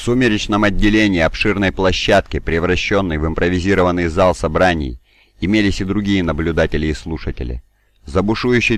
В сумеречном отделении обширной площадки, превращенной в импровизированный зал собраний, имелись и другие наблюдатели и слушатели. За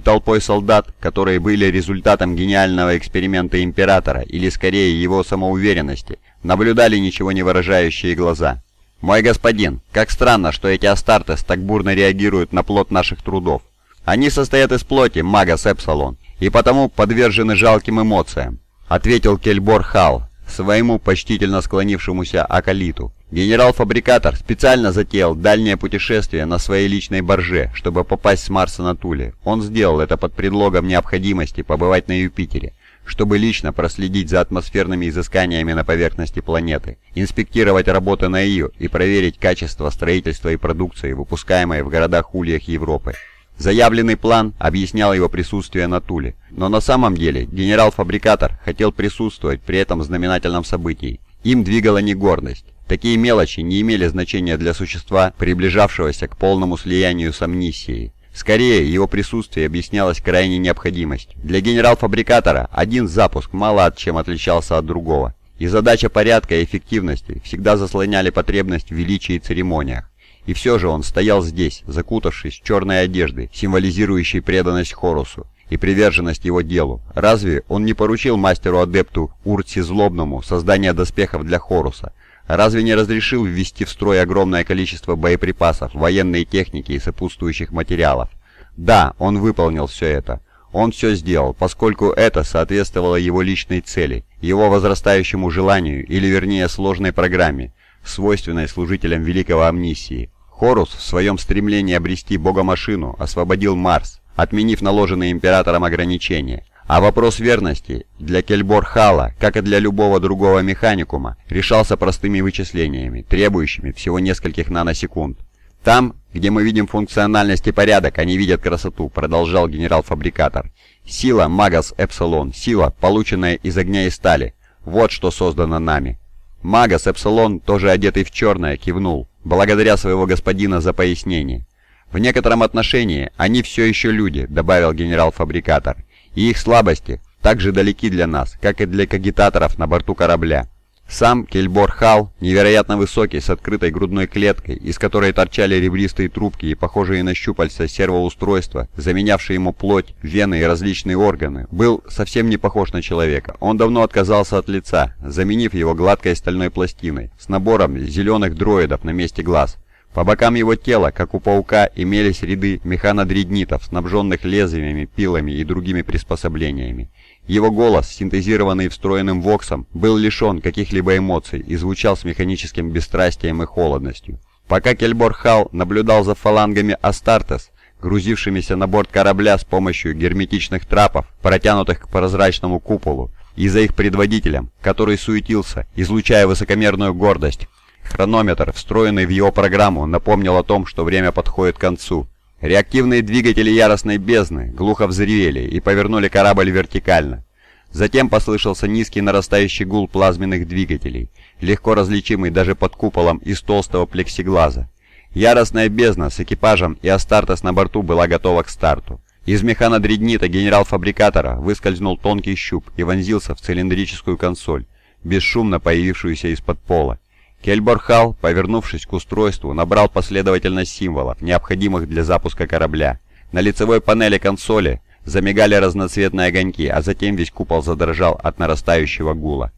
толпой солдат, которые были результатом гениального эксперимента Императора, или скорее его самоуверенности, наблюдали ничего не выражающие глаза. «Мой господин, как странно, что эти Астартес так бурно реагируют на плод наших трудов. Они состоят из плоти, Магас Эпсалон, и потому подвержены жалким эмоциям», — ответил Кельбор Хал, своему почтительно склонившемуся Акалиту. Генерал-фабрикатор специально затеял дальнее путешествие на своей личной барже, чтобы попасть с Марса на Туле. Он сделал это под предлогом необходимости побывать на Юпитере, чтобы лично проследить за атмосферными изысканиями на поверхности планеты, инспектировать работы на ее и проверить качество строительства и продукции, выпускаемой в городах-ульях Европы. Заявленный план объяснял его присутствие на Туле, но на самом деле генерал-фабрикатор хотел присутствовать при этом знаменательном событии. Им двигала не гордость. Такие мелочи не имели значения для существа, приближавшегося к полному слиянию с амнисией. Скорее, его присутствие объяснялось крайней необходимостью. Для генерал-фабрикатора один запуск мало от чем отличался от другого, и задача порядка и эффективности всегда заслоняли потребность в величии и церемониях. И все же он стоял здесь, закутавшись в черной одежды, символизирующей преданность Хорусу и приверженность его делу. Разве он не поручил мастеру-адепту Урти Злобному создание доспехов для Хоруса? Разве не разрешил ввести в строй огромное количество боеприпасов, военной техники и сопутствующих материалов? Да, он выполнил все это. Он все сделал, поскольку это соответствовало его личной цели, его возрастающему желанию, или вернее сложной программе, свойственной служителям Великого Амнисии. Хорус в своем стремлении обрести богомашину освободил Марс, отменив наложенные императором ограничения. А вопрос верности для Кельбор-Хала, как и для любого другого механикума, решался простыми вычислениями, требующими всего нескольких наносекунд. «Там, где мы видим функциональность и порядок, они видят красоту», — продолжал генерал-фабрикатор. «Сила Магас Эпсилон, сила, полученная из огня и стали. Вот что создано нами. Магас Эпсилон, тоже одетый в черное, кивнул, благодаря своего господина за пояснение. «В некотором отношении они все еще люди», — добавил генерал-фабрикатор, «и их слабости так же далеки для нас, как и для кагитаторов на борту корабля. Сам Кельбор Хал, невероятно высокий, с открытой грудной клеткой, из которой торчали ребристые трубки и похожие на щупальца сервоустройства, заменявшие ему плоть, вены и различные органы, был совсем не похож на человека. Он давно отказался от лица, заменив его гладкой стальной пластиной, с набором зеленых дроидов на месте глаз. По бокам его тела, как у паука, имелись ряды механодреднитов, снабженных лезвиями, пилами и другими приспособлениями. Его голос, синтезированный встроенным воксом, был лишен каких-либо эмоций и звучал с механическим бесстрастием и холодностью. Пока Кельбор Хал наблюдал за фалангами Астартес, грузившимися на борт корабля с помощью герметичных трапов, протянутых к прозрачному куполу, и за их предводителем, который суетился, излучая высокомерную гордость, хронометр, встроенный в его программу, напомнил о том, что время подходит к концу. Реактивные двигатели яростной бездны глухо взревели и повернули корабль вертикально. Затем послышался низкий нарастающий гул плазменных двигателей, легко различимый даже под куполом из толстого плексиглаза. Яростная бездна с экипажем и Астартес на борту была готова к старту. Из механодреднита генерал-фабрикатора выскользнул тонкий щуп и вонзился в цилиндрическую консоль, бесшумно появившуюся из-под пола. Кельборхал, повернувшись к устройству, набрал последовательность символов, необходимых для запуска корабля. На лицевой панели консоли замигали разноцветные огоньки, а затем весь купол задрожал от нарастающего гула.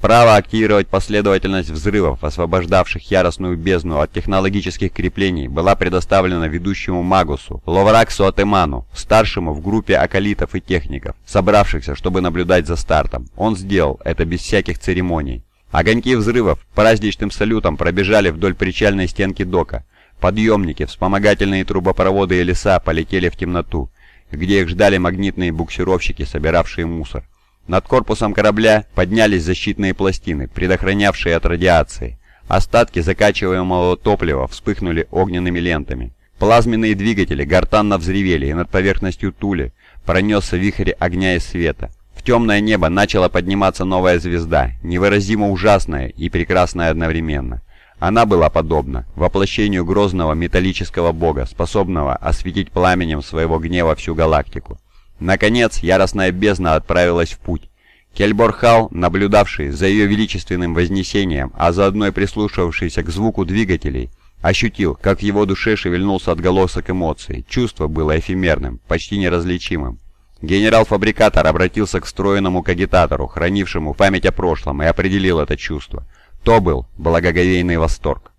Право активировать последовательность взрывов, освобождавших яростную бездну от технологических креплений, была предоставлена ведущему Магусу, Ловраксу Атеману, старшему в группе акалитов и техников, собравшихся, чтобы наблюдать за стартом. Он сделал это без всяких церемоний. Огоньки взрывов праздничным салютом пробежали вдоль причальной стенки дока. Подъемники, вспомогательные трубопроводы и леса полетели в темноту, где их ждали магнитные буксировщики, собиравшие мусор. Над корпусом корабля поднялись защитные пластины, предохранявшие от радиации. Остатки закачиваемого топлива вспыхнули огненными лентами. Плазменные двигатели гортанно взревели, и над поверхностью Тули пронесся вихрь огня и света темное небо начала подниматься новая звезда, невыразимо ужасная и прекрасная одновременно. Она была подобна воплощению грозного металлического бога, способного осветить пламенем своего гнева всю галактику. Наконец, яростная бездна отправилась в путь. Кельбор Хал, наблюдавший за ее величественным вознесением, а заодно и прислушивавшийся к звуку двигателей, ощутил, как в его душе шевельнулся отголосок эмоций. Чувство было эфемерным, почти неразличимым. Генерал-фабрикатор обратился к встроенному кагитатору, хранившему память о прошлом, и определил это чувство. То был благоговейный восторг.